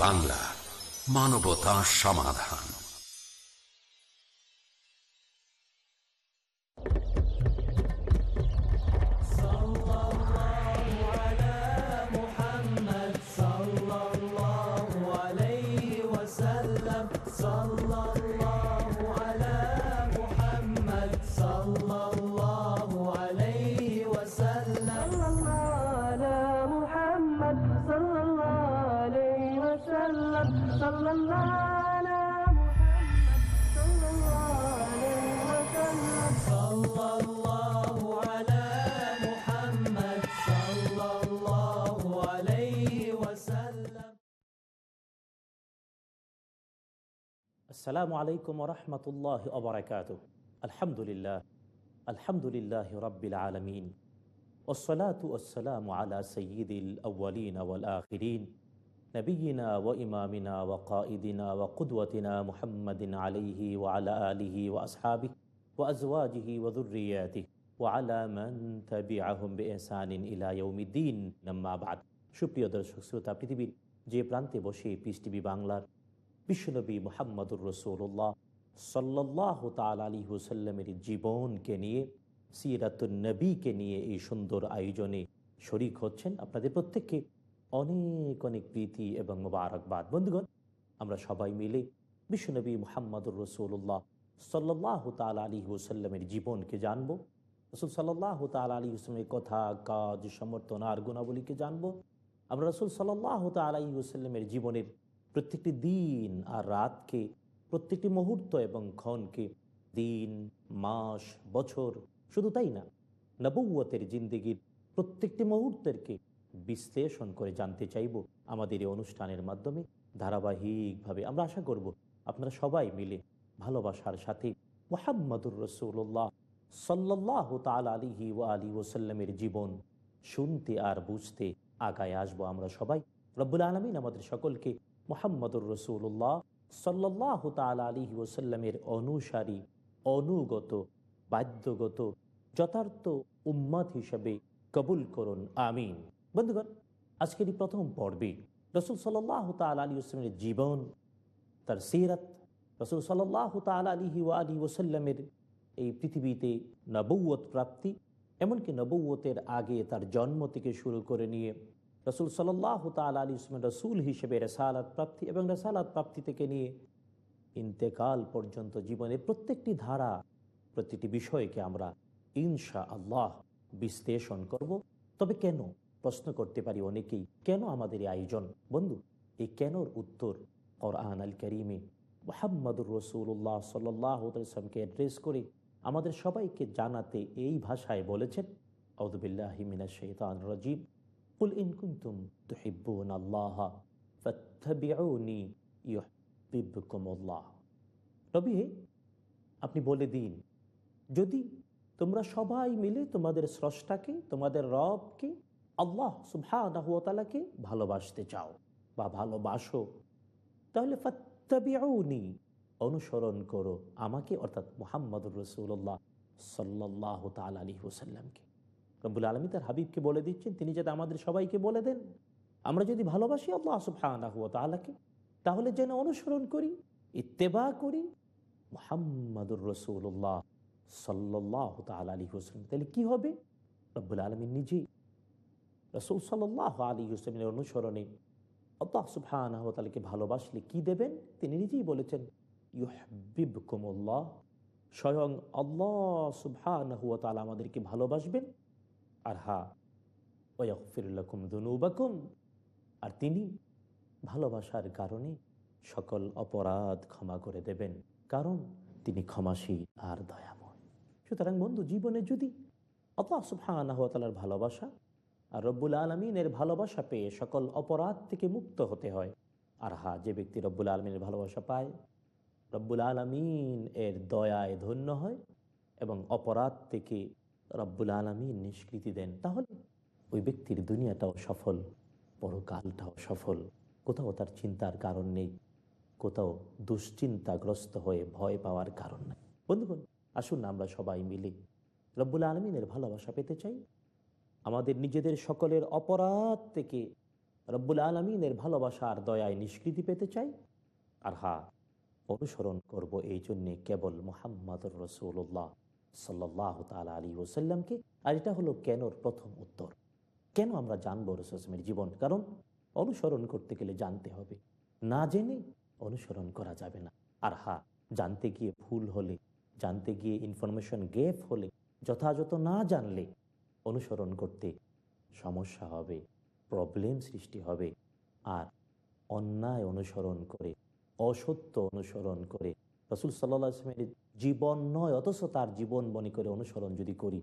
বাংলা মানবতা সমাধান। আসসালামু আলাইকুম রহমতুল্লাহ অবরাকাত আলহামদুলিল্লাহ আলহামদুলিল্লাহ রব্বিল আলমিন। ওসলাতু ওসালাম আলা সঈদুল আউ্বালিন ওয়াল আখিরিন। নবীনা ও ইমামিনা ও কাঈদিনা ও কুদওয়াতিনা মুহাম্মদিন আলিহি ও আলা আলিহি ও আসহাবি ও আজওয়াজিহি ও দুর্রিয়াতি ও আলা মান তাবিআহুম বিইহসানিন ইলা ইয়াউমিদ্দিন। আম্মা বাদ। সুপ্রিয় দর্শক, শ্রোতা পৃথিবীর যে প্রান্তে বসে পিস টিভি বাংলার বিশ্বনবী মোহাম্মদুর রসুল্লাহ সাল্লাহ তাল আলী হুসাল্লামের জীবনকে নিয়ে সিরাতুল নবীকে নিয়ে এই সুন্দর আয়োজনে শরিক হচ্ছেন আপনাদের প্রত্যেককে অনেক অনেক প্রীতি এবং মোবারকবাদ। বন্ধুগণ, আমরা সবাই মিলে বিশ্বনবী মোহাম্মদুর রসুল্লাহ সাল্লাহ তাল আলী হুসাল্লামের জীবনকে জানব, রসুল সাল্লাহ তাল আলী হুসলামের কথা, কাজ, সমর্থন আর গুণাবলীকে জানব, আমরা রসুল সাল্লাহ তাল আলী হুসাল্লামের জীবনের প্রত্যেকটি দিন আর রাতকে, প্রত্যেকটি মুহূর্ত এবং ক্ষণকে, দিন, মাস, বছর, শুধু তাই না নবৌয়তের জিন্দিগির প্রত্যেকটি মুহূর্তেরকে বিশ্লেষণ করে জানতে চাইব আমাদের এই অনুষ্ঠানের মাধ্যমে। ধারাবাহিকভাবে আমরা আশা করব আপনারা সবাই মিলে ভালোবাসার সাথে মোহাম্মদুর রসুল্লাহ সাল্লাহ তাল আলিহি ও আলী ওসাল্লামের জীবন শুনতে আর বুঝতে আগায় আসব আমরা সবাই। রব্বুল আলমিন আমাদের সকলকে মোহাম্মদুর রসুল্লাহ সাল্লাহ তাল আলিহি ওসাল্লামের অনুসারী, অনুগত, বাধ্যগত, যথার্থ উম্মাদ হিসাবে কবুল করুন, আমিন। বন্ধুগণ, আজকের এই প্রথম পর্বে রসুল সাল্লাহ তাল আলী ওসলামের জীবন, তার সিরাত রসুল সাল্লাহ তাল আলিহি ও আলী ওসাল্লামের এই পৃথিবীতে নবৌয়ত প্রাপ্তি, এমনকি নবৌয়তের আগে তার জন্ম থেকে শুরু করে নিয়ে রসুল সাল্লাহ তাল আলী ইসলামের রসুল হিসেবে রেসালাত প্রাপ্তি এবং রেসালাত প্রাপ্তি থেকে নিয়ে ইন্তেকাল পর্যন্ত জীবনের প্রত্যেকটি ধারা, প্রতিটি বিষয়কে আমরা ইনশা আল্লাহ বিশ্লেষণ করব। তবে কেন? প্রশ্ন করতে পারি অনেকেই, কেন আমাদের এই আয়োজন? বন্ধু এই কেনর উত্তর কোরআন আল করিমে মোহাম্মদুর রসুল্লাহ সাল্লামকে অ্যাড্রেস করে আমাদের সবাইকে জানাতে এই ভাষায় বলেছেন আউদুবিল্লাহিমিনা শৈতান রাজিব ইন কুন্তুম তুহিব্বুন আল্লাহ ফাত্তাবিউনি ইউহিব্বুকুমুল্লাহ নবী হে আপনি বলে দিন, যদি তোমরা সবাই মিলে তোমাদের স্রষ্টাকে, তোমাদের রবকে, আল্লাহ সুবহানাহুয়াতালাকে ভালোবাসতে চাও বা ভালোবাসো, তাহলে অনুসরণ করো আমাকে, অর্থাৎ মোহাম্মদুর রসুল্লাহ সাল্লাহ তাল আলী হুসাল্লামকে রব্বুল আলমী তার হাবিবকে বলে দিচ্ছেন, তিনি যাতে আমাদের সবাইকে বলে দেন। আমরা যদি ভালোবাসি আল্লাহ সুফানাকে তাহলে যেন অনুসরণ করি, ইত্তেবা করি। মোহাম্মদুর রসুল্লাহ সাল্লাহ তাল আলী হুসলাম তাহলে কী হবে? রব্বুল আলমী নিজেই রসুল সাল্লাহ আলী হুসলামের অনুসরণে আল্লাহ সুফানাহতালকে ভালোবাসলে কি দেবেন? তিনি নিজেই বলেছেন ইউহবিব কুমুল্লাহ স্বয়ং আল্লাহ সুবহানাহু তাআলা আমাদেরকে ভালোবাসবেন আর হা ওয়াগফিরুল্লাকুম দুনুবাকুম। আর তিনি ভালোবাসার কারণে সকল অপরাধ ক্ষমা করে দেবেন, কারণ তিনি ক্ষমাশীল আর দয়াময়। সুতরাং বন্ধু, জীবনে যদি আল্লাহ সুবহানাহু তাআলার ভালোবাসা আর রব্বুল আলমিনের ভালোবাসা পেয়ে সকল অপরাধ থেকে মুক্ত হতে হয় আর হা যে ব্যক্তি রব্বুল আলমিনের ভালোবাসা পায়, রব্বুল আলমিন এর দয়ায় ধন্য হয় এবং অপরাধ থেকে রব্বুল আলমিন নিষ্কৃতি দেন, তাহলে ওই ব্যক্তির দুনিয়াটাও সফল, পরকালটাও সফল। কোথাও তার চিন্তার কারণ নেই, কোথাও দুশ্চিন্তাগ্রস্ত হয়ে ভয় পাওয়ার কারণ নেই। বন্ধুগণ, আসুন আমরা সবাই মিলে রব্বুল আলমিনের ভালোবাসা পেতে চাই। আমাদের নিজেদের সকলের অপরাধ থেকে রব্বুল আলমিনের ভালোবাসা আর দয়ায় নিষ্কৃতি পেতে চাই। আর হা, অনুসরণ করব এই জন্যে কেবল মোহাম্মদুর রসুল্লাহ সাল্লাহ তালা আলী ওসাল্লামকে আর এটা হলো কেনর প্রথম উত্তর। কেন আমরা জানব রসুলের জীবন? কারণ অনুসরণ করতে গেলে জানতে হবে। না জেনে অনুসরণ করা যাবে না। আর হা, জানতে গিয়ে ভুল হলে, জানতে গিয়ে ইনফরমেশন গেপ হলে, যথাযথ না জানলে অনুসরণ করতে সমস্যা হবে প্রবলেম সৃষ্টি হবে। আর অন্যায় অনুসরণ করে, অসত্য অনুসরণ করে রসুল সাল্লাহ আসলামের জীবন নয়, অথচ তার জীবন মনে করে অনুসরণ যদি করি,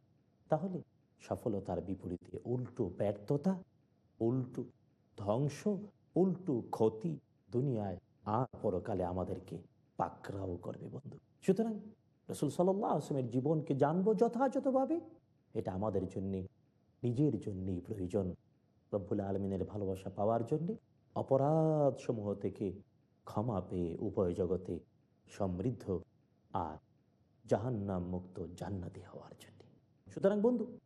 তাহলে সফলতার বিপরীতে উল্টো ব্যর্থতা, উল্টো ধ্বংস, উল্টো ক্ষতি দুনিয়ায় আর পরকালে আমাদেরকে পাকড়াও করবে বন্ধু। সুতরাং রসুল সাল্লাহ আসলামের জীবনকে জানব যথাযথভাবে, এটা আমাদের জন্যে, নিজের জন্যেই প্রয়োজন। রব্বুল আলমিনের ভালোবাসা পাওয়ার জন্যে অপরাধ সমূহ থেকে ক্ষমা পেয়ে উভয় জগতে সমৃদ্ধ আর জাহান্নাম মুক্ত জান্নাতি হওয়ার জন্য। সুতরাং বন্ধু,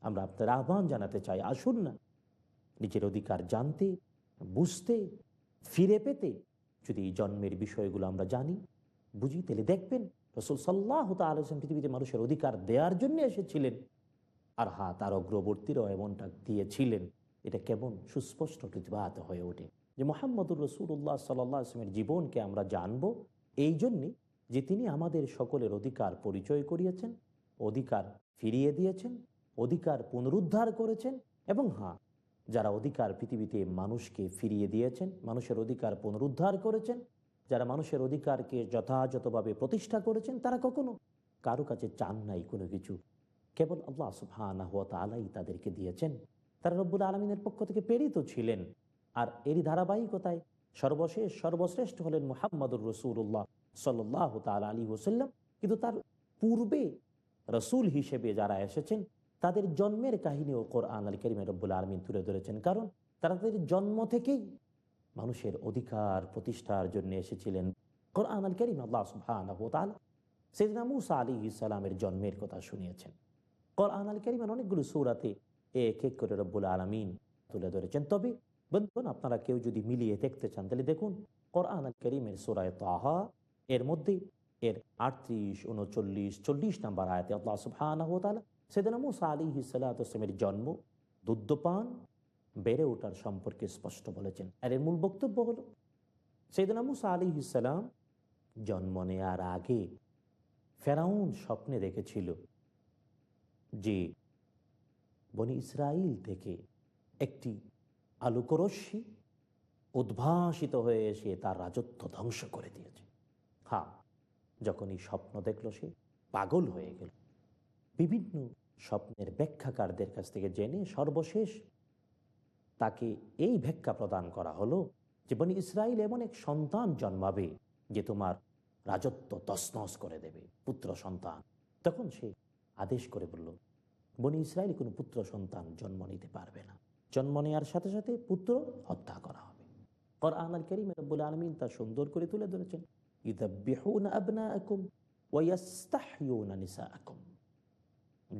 আমরা আপনার আহ্বান জানাতে চাই, আসুন না। নিজের অধিকার জানতে, বুঝতে, ফিরে পেতে যদি জন্মের বিষয়গুলো আমরা জানি, বুঝি, তাহলে দেখবেন রসুল সাল্লাহ আলোচনা পৃথিবীতে মানুষের অধিকার দেওয়ার জন্য এসেছিলেন। আর হা তার অগ্রবর্তীরাও এমনটা দিয়েছিলেন। এটা কেমন সুস্পষ্ট প্রতিভাত হয়ে ওঠে যে মোহাম্মদুর রসুল্লাহ সাল্লাহ আসলামের জীবনকে আমরা জানব। এই জন্যে যে তিনি আমাদের সকলের অধিকার পরিচয় করিয়েছেন, অধিকার ফিরিয়ে দিয়েছেন, অধিকার পুনরুদ্ধার করেছেন এবং হ্যাঁ যারা অধিকার পৃথিবীতে মানুষকে ফিরিয়ে দিয়েছেন, মানুষের অধিকার পুনরুদ্ধার করেছেন, যারা মানুষের অধিকারকে যথাযথভাবে প্রতিষ্ঠা করেছেন, তারা কখনো কারও কাছে চান নাই কোনো কিছু। কেবল আল্লাহ সুবহানাহ ওয়া তাআলাই তাদেরকে দিয়েছেন। তারা রব্বুল আলমিনের পক্ষ থেকে প্রেরিত ছিলেন। আর এরই ধারাবাহিকতায় সর্বশেষ, সর্বশ্রেষ্ঠ হলেন মোহাম্মদুর রসুল্লাহ সাল্লাহ তাল আলী ওসাল্লাম কিন্তু তার পূর্বে রসুল হিসেবে যারা এসেছেন, তাদের জন্মের কাহিনীও কোরআন আল করিমে রব্বুল আলমিন তুলে ধরেছেন। কারণ তারা তাদের জন্ম থেকেই মানুষের অধিকার প্রতিষ্ঠার জন্য এসেছিলেন। কোরআন আল করিম আল্লাহ সুবহানাহু সেদিনা মুসা আলী ইসালামের জন্মের কথা শুনিয়েছেন। কোরআন আল করিমের অনেকগুলো সৌরাতে এক এক করে রব্বুল আলমিন তুলে ধরেছেন। তবে বন্ধুগণ, আপনারা কেউ যদি মিলিয়ে দেখতে চান, তাহলে দেখুন, কোরআন আল করিমের সোরায় তাহা এর মধ্যে এর আটত্রিশ, উনচল্লিশ, চল্লিশ নাম্বার আয়তে আল্লাহ সুবহানাহু সেদিনা মুসা আলী হিসালামের জন্ম, দুগ্ধপান বেড়ে ওঠার সম্পর্কে স্পষ্ট বলেছেন। আর এর মূল বক্তব্য হলো, সেদিনা মুসা আলী ইসালাম জন্ম নেয়ার আগে ফেরাউন স্বপ্নে দেখেছিল যে বনি ইসরাইল থেকে একটি আলোকরশ্মি উদ্ভাসিত হয়ে এসে তার রাজত্ব ধ্বংস করে দিয়েছে। হ্যাঁ যখন এই স্বপ্ন দেখল সে, পাগল হয়ে গেল। বিভিন্ন স্বপ্নের ব্যাখ্যাকারদের কাছ থেকে জেনে সর্বশেষ তাকে এই ব্যাখ্যা প্রদান করা হলো যে বনি ইসরায়েল এমন এক সন্তান জন্মাবে যে তোমার রাজত্ব তসনস করে দেবে, পুত্র সন্তান। তখন সে আদেশ করে বলল, বনি ইসরায়েল কোনো পুত্র সন্তান জন্ম নিতে পারবে না। জন্ম নেওয়ার সাথে সাথে পুত্র হত্যা করা হবে। কোরআন আল করিম আলমিন তা সুন্দর করে তুলে ধরেছেন।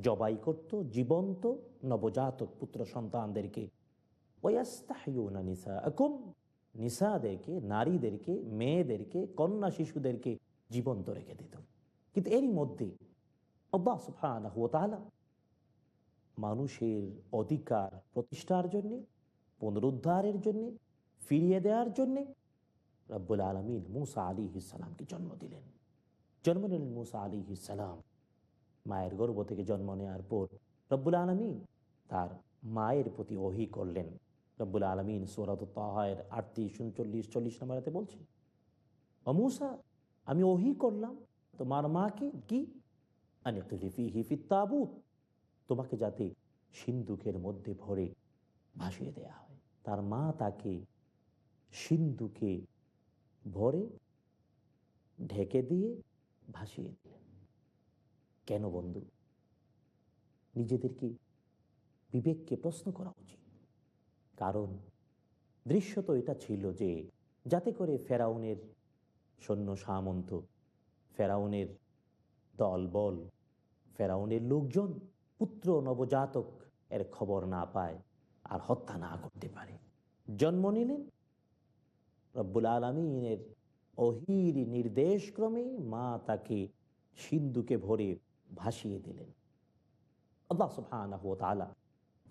জবাই করত জীবন্ত, নবজাতক পুত্র সন্তানদেরকে নিসাদেরকে, নারীদেরকে, মেয়েদেরকে, কন্যা শিশুদেরকে জীবন্ত রেখে দিত। কিন্তু এরই মধ্যে আল্লাহ সুবহানাহু মানুষের অধিকার প্রতিষ্ঠার জন্যে, পুনরুদ্ধারের জন্যে, ফিরিয়ে দেওয়ার জন্যে রব্বুল আলমিন মুসা আলী ইসালামকে জন্ম দিলেন। জন্ম নিলেন মুসা আলী ইসালাম মায়ের গর্ব থেকে জন্ম নেওয়ার পর রব্বুল আলমিন তার মায়ের প্রতি ওহি করলেন। রব্বুল আলমিন সোরাত তাহের আটত্রিশ, উনচল্লিশ, চল্লিশ নম্বরাতে বলছেন অমুসা আমি ওহি করলাম, তোমার মাকে কি? আনিকলিফি হিফি তাবুত তোমাকে যাতে সিন্ধুকের মধ্যে ভরে ভাসিয়ে দেয়া হয়। তার মা তাকে সিন্ধুকে ভরে ঢেকে দিয়ে ভাসিয়ে দিলেন। কেন বন্ধু? নিজেদেরকে বিবেককে প্রশ্ন করা উচিত? কারণ দৃশ্য তো এটা ছিল যে, যাতে করে ফেরাউনের সৈন্য সামন্ত, ফেরাউনের দলবল ফেরাউনের লোকজন, পুত্র নবজাতক এর খবর না পায় আর হত্যা না করতে পারে। জন্ম নিলেন রব্বুল আলমিনের অহির নির্দেশক্রমে মা তাকে সিন্ধুকে ভরে ভাসিয়ে দিলেন। আল্লাহ সুবহানাহু ওয়া তাআলা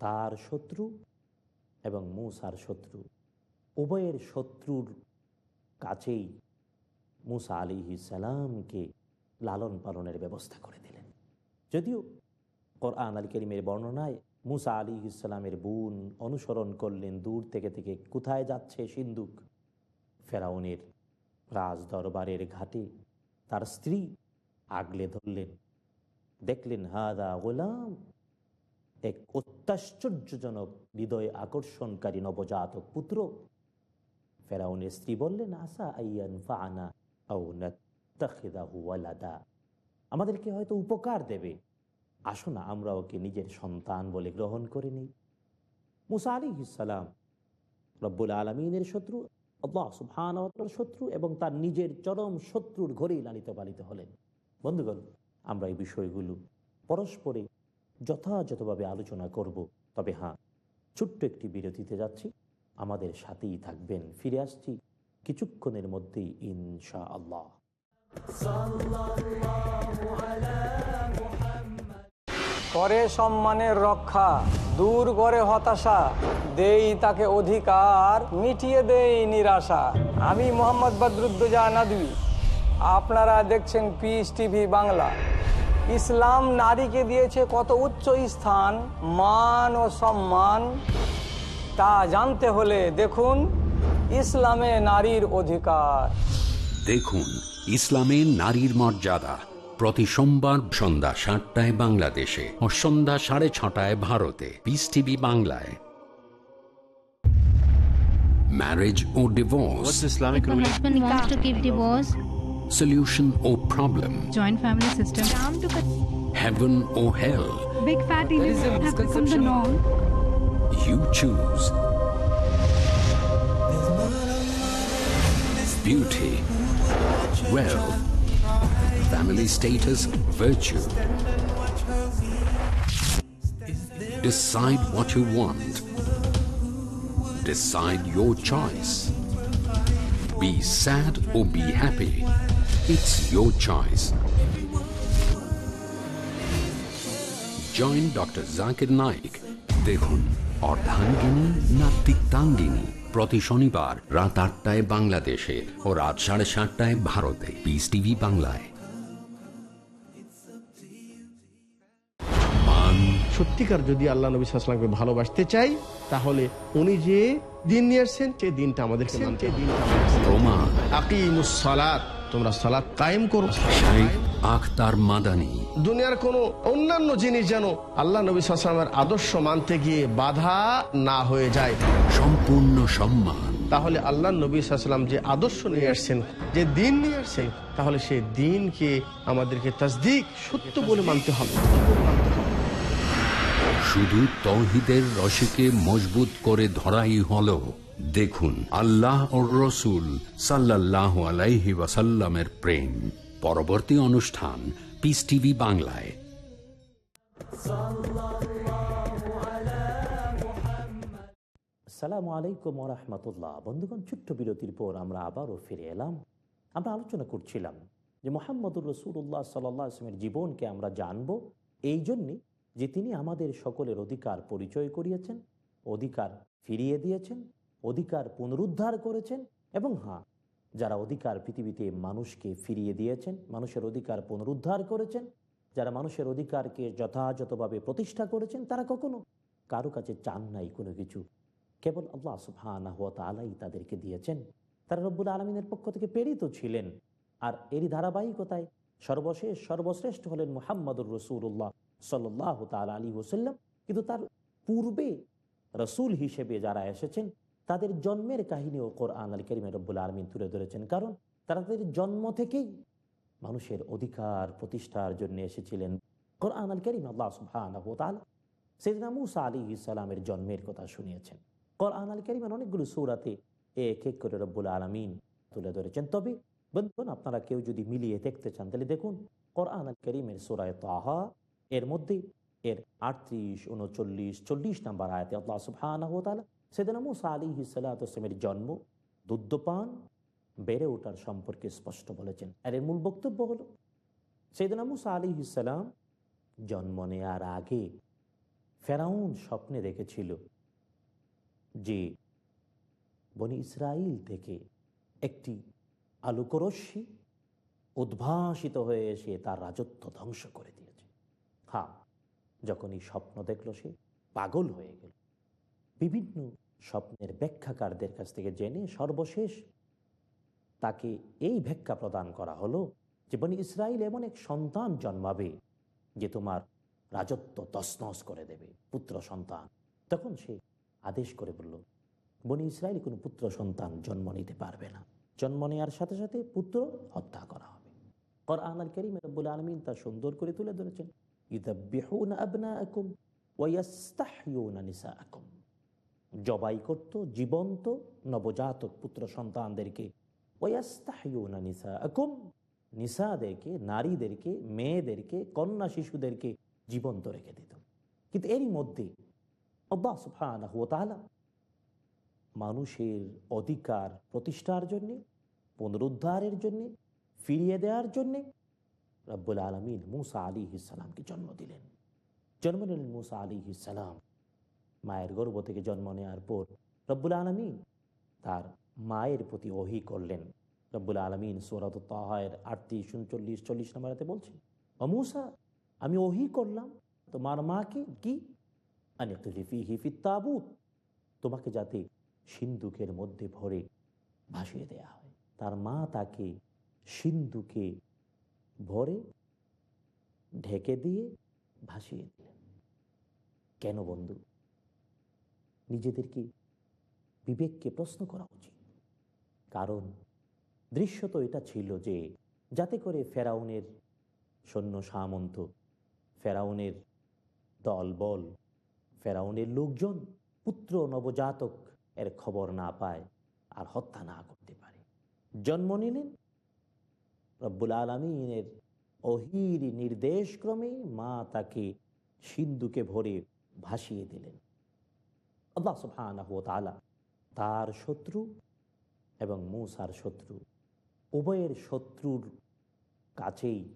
তার শত্রু এবং মূসার শত্রু, উভয়ের শত্রুর কাছেই মুসা আলী সালামকে লালন পালনের ব্যবস্থা করে দিলেন। যদিও কোরআন আল করিমের বর্ণনায় মুসা আলী ইসলামের বোন অনুসরণ করলেন দূর থেকে থেকে, কোথায় যাচ্ছে সিন্ধুক? ফেরাউনের রাজ দরবারের ঘাটে তার স্ত্রী আগলে ধরলেন। দেখলেন, হাদা গোলাম, এক অত্যাশ্চর্যজনক, হৃদয় আকর্ষণকারী নবজাতক পুত্র। ফেরাউনের স্ত্রী বললেন, আসা আইয়ান ফানা আমাদেরকে হয়তো উপকার দেবে। আসো না, আমরা ওকে নিজের সন্তান বলে গ্রহণ করে নিই। মুসা আলী ইসালাম রব্বুল আলমিনের শত্রু আল্লাহ শত্রু এবং তার নিজের চরম শত্রুর ঘরেই লালিত পালিত হলেন। বন্ধুগণ, আমরা এই বিষয়গুলো পরস্পরে যথাযথভাবে আলোচনা করব। তবে হ্যাঁ ছোট্ট একটি বিরতিতে যাচ্ছি। আমাদের সাথেই থাকবেন, ফিরে আসছি কিছুক্ষণের মধ্যেই ইনশা আল্লাহ করে সম্মানের রক্ষা। দূর করে হতাশা, দেই তাকে অধিকার, মিটিয়ে দেই নিরাশা। আমি মোহাম্মদ বদরুদ্দোজা নদী আপনারা দেখছেন পিস টিভি বাংলা। ইসলাম নারীকে দিয়েছে কত উচ্চ স্থান, মান ও সম্মান, তা জানতে হলে দেখুন ইসলামে নারীর অধিকার। দেখুন ইসলামে নারীর মর্যাদা। প্রতি সোমবার সন্ধ্যা সাতটায় বাংলাদেশে ও সন্ধ্যা সাড়ে ছটায় ভারতে পিস টিভি বাংলায় ম্যারেজ ও divorce divorce, solution O problem joint family system. heaven or hell Big fat events have become the norm. you choose beauty wealth family status virtue decide what you want decide your choice be sad or be happy it's your choice join doctor Zakir Naik দেখুন অর্ধাঙ্গিনী না তিক্তাঙ্গিনী প্রতি শনিবার রাত আটটায় বাংলাদেশে ও রাত সাড়ে সাতটায় ভারতে। পিস টিভি বাংলায়। মান। সত্যিকার যদি আল্লাহ নবী সাল্লামকে ভালোবাসতে চাই তাহলে উনি যে দিন নিয়ে আসছেন সেই দিনটা সালাত তোমরা সালাত কায়েম করো। আখতার মাদানী। দুনিয়ার কোনো অন্যান্য জিনিস যেন আল্লাহ নবী সাল্লামের আদর্শ মানতে গিয়ে বাধা না হয়ে যায়। সম্পূর্ণ সম্মান। তাহলে আল্লাহ নবী সাল্লাম যে আদর্শ নিয়ে আসছেন যে দিন নিয়ে আসছেন তাহলে সেই দিনকে আমাদেরকে তাসদিক সত্য বলে মানতে হবে। শুধু তৌহিদের রশিকে মজবুত করে ধরাই হলো দেখুন আল্লাহ ও রসুল সাল্লাহ আলাইহি ওয়াসাল্লামের প্রেম। পরবর্তী অনুষ্ঠান পিস টিভি বাংলায়। আসসালামু আলাইকুম রহমতুল্লাহ। বন্ধুগণ, ছোট্ট বিরতির পর আমরা আবারও ফিরে এলাম। আমরা আলোচনা করছিলাম যে মোহাম্মদুর রসুল্লাহ সাল্লাহ আসলামের জীবনকে আমরা জানব এই জন্যে যে তিনি আমাদের সকলের অধিকার পরিচয় করিয়েছেন, অধিকার ফিরিয়ে দিয়েছেন, অধিকার পুনরুদ্ধার করেছেন এবং হ্যাঁ যারা অধিকার পৃথিবীতে মানুষকে ফিরিয়ে দিয়েছেন, মানুষের অধিকার পুনরুদ্ধার করেছেন, যারা মানুষের অধিকারকে যথাযথভাবে প্রতিষ্ঠা করেছেন, তারা কখনো কারও কাছে চান নাই কোনো কিছু। কেবল আল্লাহ সুবহানাহু ওয়া তাআলাই তাদেরকে দিয়েছেন। তারা রব্বুল আলমিনের পক্ষ থেকে প্রেরিত ছিলেন। আর এরই ধারাবাহিকতায় সর্বশেষ, সর্বশ্রেষ্ঠ হলেন মুহাম্মদুর রসুল্লাহ সাল্লাহ তাল আলী ওসাল্লাম কিন্তু তার পূর্বে রসুল হিসেবে যারা এসেছেন তাদের জন্মের কাহিনীও কোরআন আল করিমে রব্বুল আলমিন তুলে ধরেছেন। কারণ তারা তাদের জন্ম থেকেই মানুষের অধিকার প্রতিষ্ঠার জন্য এসেছিলেন। কোরআন আল করিম আল্লাহ তাআলা সেদিনা মুসা আলী ইসালামের জন্মের কথা শুনিয়েছেন। কোরআন আল করিমের অনেকগুলো সৌরাতে এক এক করে রব্বুল আলমিন তুলে ধরেছেন। তবে বন্ধুগণ, আপনারা কেউ যদি মিলিয়ে দেখতে চান, তাহলে দেখুন কোরআন আল করিমের সোরায় তাহা, এর মধ্যে এর আটত্রিশ, উনচল্লিশ, চল্লিশ নাম্বার আয়তে আল্লাহ তাআলা সেদিন মুসা আলী হিসালামের জন্ম, দুগ্ধপান বেড়ে ওঠার সম্পর্কে স্পষ্ট বলেছেন। আর এর মূল বক্তব্য হলো, সেদিন মুসা আলী ইসালাম জন্ম নেয়ার আগে ফেরাউন স্বপ্নে দেখেছিল যে বনি ইসরাইল থেকে একটি আলোকরশ্মি উদ্ভাসিত হয়ে এসে তার রাজত্ব ধ্বংস করে দিয়েছে। হ্যাঁ যখন এই স্বপ্ন দেখল সে, পাগল হয়ে গেল। বিভিন্ন স্বপ্নের ব্যাখ্যাকারদের কাছ থেকে জেনে সর্বশেষ তাকে এই ব্যাখ্যা প্রদান করা হলো যে বনি ইসরায়েল এমন এক সন্তান জন্মাবে যে তোমার রাজত্ব তসনস করে দেবে, পুত্র সন্তান। তখন সে আদেশ করে বলল, বনি ইসরায়েল কোনো পুত্র সন্তান জন্ম নিতে পারবে না। জন্ম নেওয়ার সাথে সাথে পুত্র হত্যা করা হবে। কোরআন আল করিম রব্বুল আলমিন তা সুন্দর করে তুলে ধরেছেন। ইদাব্বিহুন আবনাআকুম ওয়া ইয়াস্তাহয়ুনা নিসাআকুম। জবাই করত জীবন্ত নবজাতক পুত্র সন্তানদেরকে। নিসাআকুম, নিসাদেরকে, নারীদেরকে, মেয়েদেরকে, কন্যা শিশুদেরকে জীবন্ত রেখে দিত। কিন্তু এরই মধ্যে ওয়া তাআলা মানুষের অধিকার প্রতিষ্ঠার জন্যে, পুনরুদ্ধারের জন্যে, ফিরিয়ে দেওয়ার জন্যে রব্বুল আলমিন মুসা আলী ইসালামকে জন্ম দিলেন। জন্ম নিলেন মুসা আলী ইসালাম মায়ের গর্ভ থেকে জন্ম নেওয়ার পর রব্বুল আলমিন তার মায়ের প্রতি ওহি করলেন। রব্বুল আলমিন সৌরত তাহের আটত্রিশ, উনচল্লিশ, চল্লিশ নম্বরাতে বলছেন অমুসা আমি ওহি করলাম, তোমার মাকে কি? আনিফি হিফি তাবুত তোমাকে যাতে সিন্ধুকের মধ্যে ভরে ভাসিয়ে দেয়া হয়। তার মা তাকে সিন্ধুকে ভরে ঢেকে দিয়ে ভাসিয়ে দিলেন। কেন বন্ধু? নিজেদেরকে বিবেককে প্রশ্ন করা উচিত। কারণ দৃশ্য তো এটা ছিল যে যাতে করে ফেরাউনের সৈন্য সামন্ত, ফেরাউনের দলবল ফেরাউনের লোকজন পুত্র নবজাতক এর খবর না পায় আর হত্যা না করতে পারে। জন্ম নিলেন রব্বুল আলমিনের অহির নির্দেশক্রমে মা তাকে সিন্ধুকে ভরে ভাসিয়ে দিলেন। আল্লাহ সুবহানাহু তাআলা তার শত্রু এবং মূসার শত্রু, উভয়ের শত্রুর কাছেই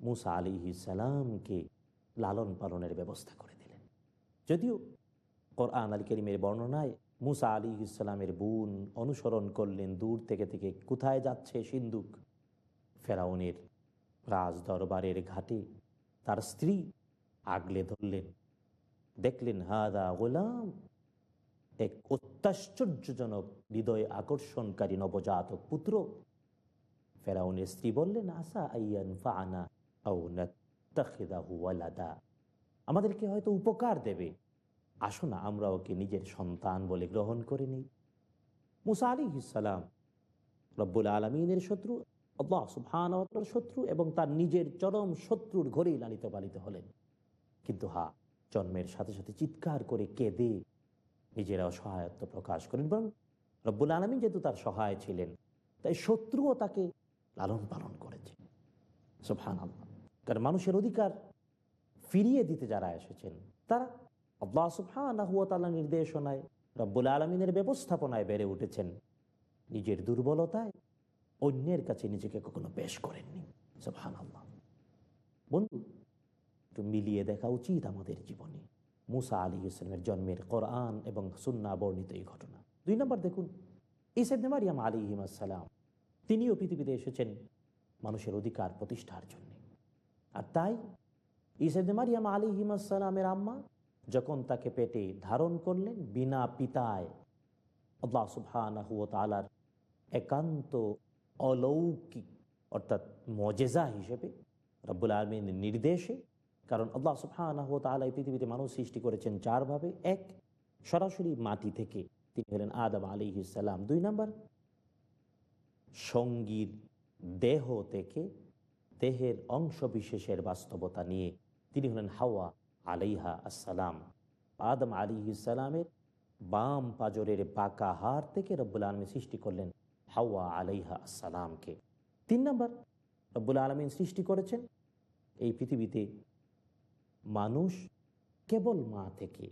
মুসা আলী সালামকে লালন পালনের ব্যবস্থা করে দিলেন। যদিও কোরআন আলী করিমের বর্ণনায় মুসা আলী ইসলামের বোন অনুসরণ করলেন দূর থেকে থেকে, কোথায় যাচ্ছে সিন্ধুক? ফেরাউনের রাজ দরবারের ঘাটে তার স্ত্রী আগলে ধরলেন। দেখলেন, হাদা গোলাম এক অত্যাশ্চর্যজনক, হৃদয় আকর্ষণকারী নবজাতক পুত্র। ফেরাউনের স্ত্রী বললেন, আসা আইয়ান ফানা আমাদেরকে হয়তো উপকার দেবে। আসো না, আমরা ওকে নিজের সন্তান বলে গ্রহণ করে নিই। মুসা আলী ইসালাম রব্বুল আলমিনের শত্রু শত্রু এবং তার নিজের চরম শত্রুর ঘরেই লালিত পালিত হলেন। কিন্তু হা জন্মের সাথে সাথে চিৎকার করে কেঁদে নিজের অসহায়ত্ব প্রকাশ করেন। বরং রব্বুল আলমী যেহেতু তার সহায় ছিলেন, তাই শত্রুও তাকে লালন পালন করেছে সুবহান আল্লাহ কারণ মানুষের অধিকার ফিরিয়ে দিতে যারা এসেছেন, তারা আল্লাহ সুবহানাহুয়াতাল্লাহ নির্দেশনায়, রব্বুল আলমিনের ব্যবস্থাপনায় বেড়ে উঠেছেন। নিজের দুর্বলতায় অন্যের কাছে নিজেকে কখনো পেশ করেননি। সুবহান আল্লাহ বন্ধু একটু মিলিয়ে দেখা উচিত আমাদের জীবনে। মুসা আলী ইসলামের জন্মের কোরআন এবং সুন্না বর্ণিত এই ঘটনা। দুই নম্বর দেখুন ইসাইবনে মারিয়াম আলী হিমাসালাম তিনিও পৃথিবীতে এসেছেন মানুষের অধিকার প্রতিষ্ঠার জন্য। আর তাই ইসাইবনে মারিয়াম আলী হিমাসালামের আম্মা যখন তাকে পেটে ধারণ করলেন বিনা পিতায়, আল্লাহ সুবহানাহু একান্ত অলৌকিক অর্থাৎ মজেজা হিসেবে রব্বুল আলমিনের নির্দেশে কারণ আল্লাহ সুবহানাহু ওয়া তাআলা এই পৃথিবীতে মানুষ সৃষ্টি করেছেন চারভাবে এক, সরাসরি মাটি থেকে। তিনি হলেন আদম আলী ইসালাম দুই নাম্বার, সঙ্গীর দেহ থেকে দেহের অংশ বিশেষের বাস্তবতা নিয়ে। তিনি হলেন হাওয়া আলাইহা আসসালাম। আদম আলী ইসালামের বাম পাজরের বাঁকা হার থেকে রব্বুল আলমী সৃষ্টি করলেন হাওয়া আলাইহা আসসালামকে। তিন নম্বর, রব্বুল আলমিন সৃষ্টি করেছেন এই পৃথিবীতে মানুষ কেবল মা থেকে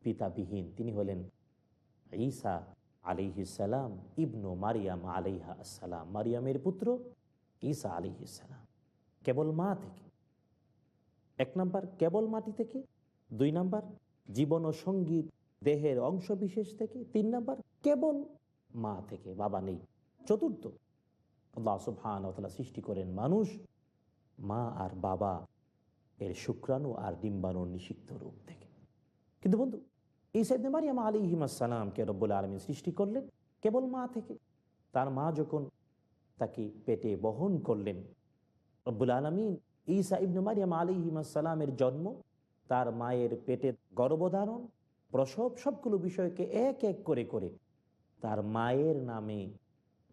পিতাবিহীন। তিনি হলেন ঈসা আলিহিসাল্লাম ইবনু মারিয়াম আলিহা আসসালাম। মারিয়ামের পুত্র ঈসা আলিহিসাল্লাম কেবল মা থেকে। এক নাম্বার, কেবল মাটি থেকে। দুই নাম্বার, জীবন ও সংগীত দেহের অংশ বিশেষ থেকে। তিন নাম্বার, কেবল মা থেকে। বাবা নেই। চতুর্থ, আল্লাহ সৃষ্টি করেন মানুষ। মা আর বাবা এর শুক্রাণু আর ডিম্বাণুর নিষিদ্ধ রূপ থেকে কিন্তু বন্ধু এই সাইদে মারিয়াম আলী হিমাসালামকে রব্বুল আলমী সৃষ্টি করলেন কেবল মা থেকে। তার মা যখন তাকে পেটে বহন করলেন, রব্বুল আলমিন ঈসা ইবনু মারিয়াম আলী হিমাসালামের জন্ম, তার মায়ের পেটের গর্ভধারণ, প্রসব সবগুলো বিষয়কে এক এক করে করে তার মায়ের নামে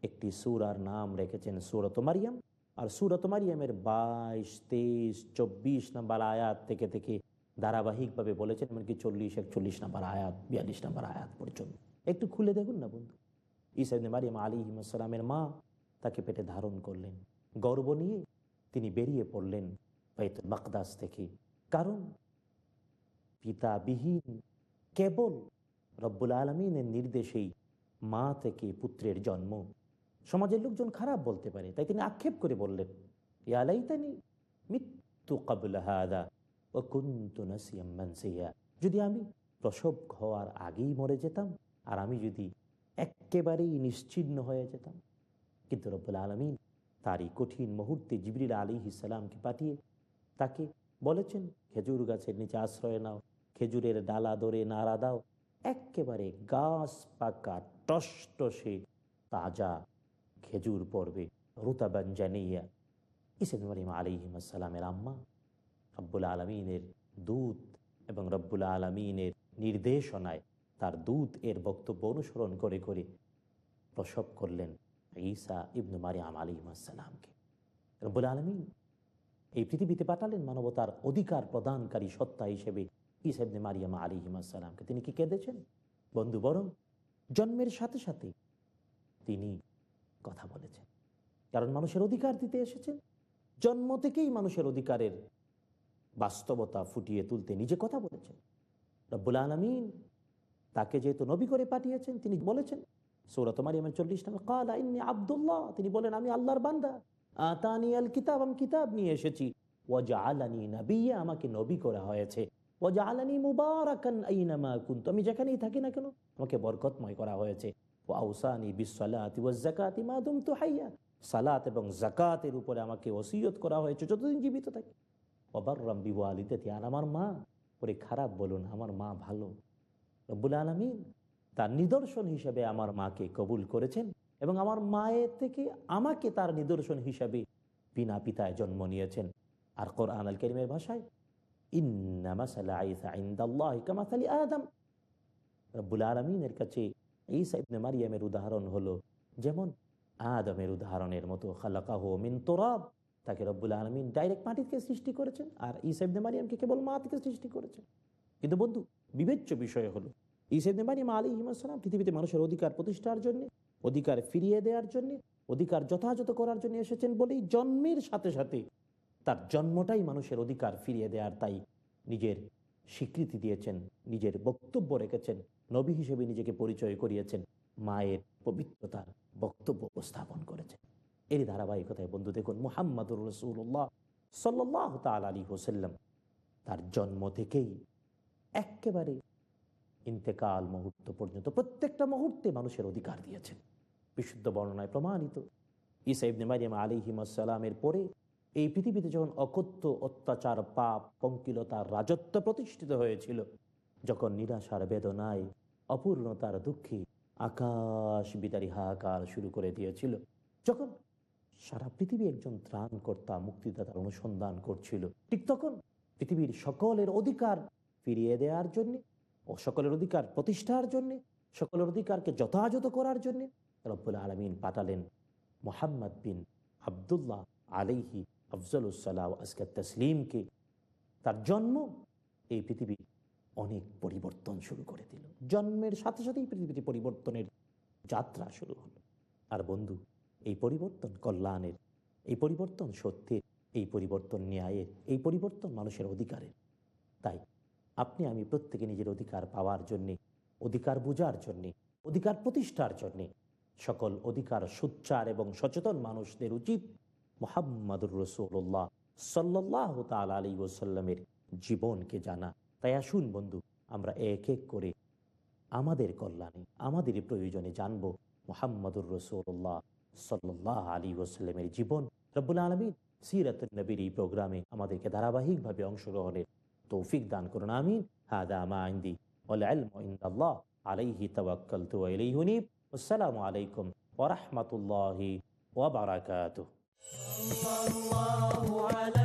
একটি সুরার নাম রেখেছেন সুরত মারিয়াম। আর সুরত মারিয়ামের বাইশ, তেইশ, চব্বিশ নাম্বার আয়াত থেকে থেকে ধারাবাহিকভাবে বলেছেন, এমনকি চল্লিশ, একচল্লিশ নাম্বার আয়াত, বিয়াল্লিশ নাম্বার আয়াত পর্যন্ত। একটু খুলে দেখুন না বন্ধু? ইসাইদিন মারিয়াম আলী হিমাসালামের মা তাকে পেটে ধারণ করলেন। গর্ব নিয়ে তিনি বেরিয়ে পড়লেন বাইতুল বাকদাস থেকে। কারণ পিতাবিহীন, কেবল রব্বুল আলমিনের নির্দেশেই মা থেকে পুত্রের জন্ম। সমাজের লোকজন খারাপ বলতে পারে, তাই তিনি আক্ষেপ করে বললেন ইয়ালাইতানি মৃত্যু কাবুল হাদা ও কুন্তু নাসিয়াম যদি আমি প্রসব হওয়ার আগেই মরে যেতাম, আর আমি যদি একেবারেই নিশ্চিন্ন হয়ে যেতাম, কিন্তু রব্বুল আলমিন তারই কঠিন মুহূর্তে জিবরিল আলী ইসালামকে পাঠিয়ে তাকে বলেছেন, খেজুর গাছের নিচে আশ্রয় নাও, খেজুরের ডালা দরে নাড়া দাও একেবারে গাছ পাকা টসটসে তাজা খেজুর পড়বে, রুতাবান জানিয়া ইসেদ মারিম আলিহিমাসালামের আম্মা রব্বুল আলমিনের দূত এবং রব্বুল আলমিনের নির্দেশনায় তার দূত এর বক্তব্য অনুসরণ করে করে প্রসব করলেন ঈসা ইবনু মারিয়াম আলিমাসালামকে রব্বুল আলমিন এই পৃথিবীতে পাঠালেন মানবতার অধিকার প্রদানকারী সত্তা হিসেবে ঈসা ইবনে মারিয়াম আলী হিমাসালামকে তিনি কি কেঁদেছেন? বন্ধু, বরং জন্মের সাথে সাথে তিনি কথা বলেছেন কারণ মানুষের অধিকার দিতে এসেছেন। জন্ম থেকেই মানুষের অধিকারের বাস্তবতা ফুটিয়ে তুলতে নিজে কথা বলেছেন। রব্বুল আলমিন তাকে যেহেতু নবী করে পাঠিয়েছেন, তিনি বলেছেন, সৌরত মারিয়ামের চল্লিশ নামে কাল আইনি আবদুল্লাহ। তিনি বলেন, আমি আল্লাহর বান্দা। আতানি আল কিতাব, আমি কিতাব নিয়ে এসেছি। ওয়াজা আলানি নবিয়ে, আমাকে নবী করা হয়েছে। ওয়াজা আলানি মুবারাকান আইনামা কুন্তু। আমি যেখানেই থাকি না কেন, আমাকে বরকতময় করা হয়েছে। ও আউসানি বিশ্বলাতি ও জাকাতি মাদুম তো হাইয়া। সালাত এবং জাকাতের উপরে আমাকে ওসিয়ত করা হয়েছে যতদিন জীবিত থাকি। অবার রম্বি ওয়ালিদাতি, আর আমার মা? ওরে খারাপ বলুন আমার মা ভালো। রব্বুল আলমিন তার নিদর্শন হিসেবে আমার মাকে কবুল করেছেন এবং আমার মায়ের থেকে আমাকে তার নিদর্শন হিসাবে বিনা পিতায় জন্ম নিয়েছেন। আর কোরআন আল করিমের ভাষায় আদম। রব্বুল আলমিনের কাছে এই সাইবনে মারিয়ামের উদাহরণ হলো, যেমন আদমের উদাহরণের মতো, খালাকাহ মিন তোরাব, তাকে রব্বুল আলমিন ডাইরেক্ট মাটিকে সৃষ্টি করেছেন, আর ইসাইবনে মারিয়ামকে কেবল মা থেকে সৃষ্টি করেছেন। কিন্তু বন্ধু, বিবেচ্য বিষয় হলো ইসাইবনে মারিয়াম আলী হিমাসালাম পৃথিবীতে মানুষের অধিকার প্রতিষ্ঠার জন্য, অধিকার ফিরিয়ে দেওয়ার জন্য, অধিকার যথাযথ করার জন্য এসেছেন বলেই জন্মের সাথে সাথে তার জন্মটাই মানুষের অধিকার ফিরিয়ে দেওয়ার তাই নিজের স্বীকৃতি দিয়েছেন, নিজের বক্তব্য রেখেছেন, নবী হিসেবে নিজেকে পরিচয় করিয়েছেন, মায়ের পবিত্রতার বক্তব্য উপস্থাপন করেছেন। এরই ধারাবাহিকতায় বন্ধু দেখুন, মোহাম্মদুর রসুল্লাহ সাল্লাহ তাল আলী হোসাল্লাম তার জন্ম থেকেই একেবারে ইন্তেকাল মুহূর্ত পর্যন্ত প্রত্যেকটা মুহূর্তে মানুষের অধিকার দিয়েছেন। বিশুদ্ধ বর্ণনায় প্রমাণিত। ইসাইবনে মারিয়াম আলী হিমাসালামের পরে এই পৃথিবীতে যখন অকথ্য অত্যাচার, পাপ পঙ্কিলতার রাজত্ব প্রতিষ্ঠিত হয়েছিল, যখন নিরাশার বেদনায়, অপূর্ণতার দুঃখে আকাশ বিদারী হাহাকার শুরু করে দিয়েছিল, যখন সারা পৃথিবী একজন ত্রাণকর্তা, মুক্তিদাতার অনুসন্ধান করছিল, ঠিক তখন পৃথিবীর সকলের অধিকার ফিরিয়ে দেওয়ার জন্যে ও সকলের অধিকার প্রতিষ্ঠার জন্যে, সকলের অধিকারকে যথাযথ করার জন্যে রব্বুল আলমিন পাঠালেন মোহাম্মদ বিন আবদুল্লাহ আলিহি আফজলুসাল্লাহ আজকের তসলিমকে তার জন্ম এই পৃথিবী অনেক পরিবর্তন শুরু করে দিল। জন্মের সাথে সাথেই পৃথিবীতে পরিবর্তনের যাত্রা শুরু হলো। আর বন্ধু, এই পরিবর্তন কল্যাণের, এই পরিবর্তন সত্যের, এই পরিবর্তন ন্যায়ের, এই পরিবর্তন মানুষের অধিকারের। তাই আপনি, আমি প্রত্যেকে নিজের অধিকার পাওয়ার জন্যে, অধিকার বোঝার জন্যে, অধিকার প্রতিষ্ঠার জন্যে সকল অধিকার সুচ্চার এবং সচেতন মানুষদের উচিত মোহাম্মদুর রসুল্লাহ সাল্লাহ তাল আলী ওসাল্লামের জীবনকে জানা। তাই আসুন বন্ধু, আমরা এক এক করে আমাদের কল্যাণে, আমাদের প্রয়োজনে জানব মোহাম্মদুর রসুল্লাহ সাল্লাহ আলী ওসাল্লামের জীবন। রব্বুল আলমী সিরাত নবীর এই প্রোগ্রামে আমাদেরকে ধারাবাহিকভাবে অংশগ্রহণের তৌফিক দান করুন, আমিন। হাদা আমা আইন্দি আল্লাহ আলাইহি তাওয়াক্কালতু আসসালামু আলাইকুম ওয়া রাহমাতুল্লাহি ওয়া সকল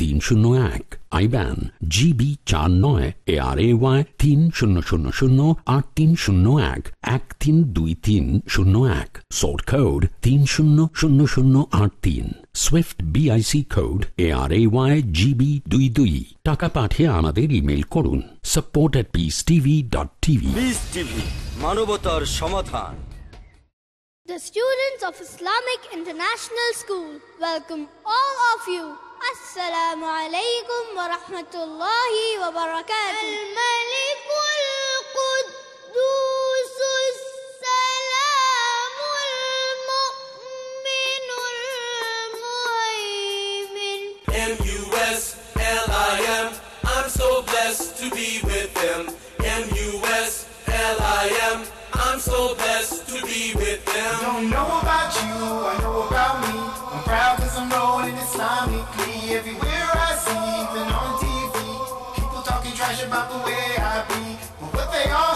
তিন শূন্য এক আইব্যান জিবি চার নয় এ আর এ ওয়াই তিন শূন্য শূন্য শূন্য আট তিন শূন্য এক এক তিন দুই তিন শূন্য এক সোর্ট কোড তিন শূন্য শূন্য শূন্য আট তিন swift BIC A R A Y GB দুই দুই। টাকা পাঠিয়ে আমাদের ইমেল করুন support at Peace TV dot TV Peace TV মানবতার সমাধান। The students of Islamic International School welcome all of you. Alaikum wa rahmatullahi wa barakatuh. الملك القدوس السلام المؤمن المهيمن M-U-S-L-I-M. I'm so blessed to be with them. M-U-S-L-I-M. I'm so blessed to be with them. Don't know about you,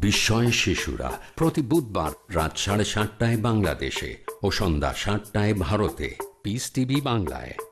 বিস্ময় শিশুরা প্রতি বুধবার রাত সাড়ে সাতটায় বাংলাদেশে ও সন্ধ্যা সাতটায় ভারতে। পিস টিভি বাংলায়।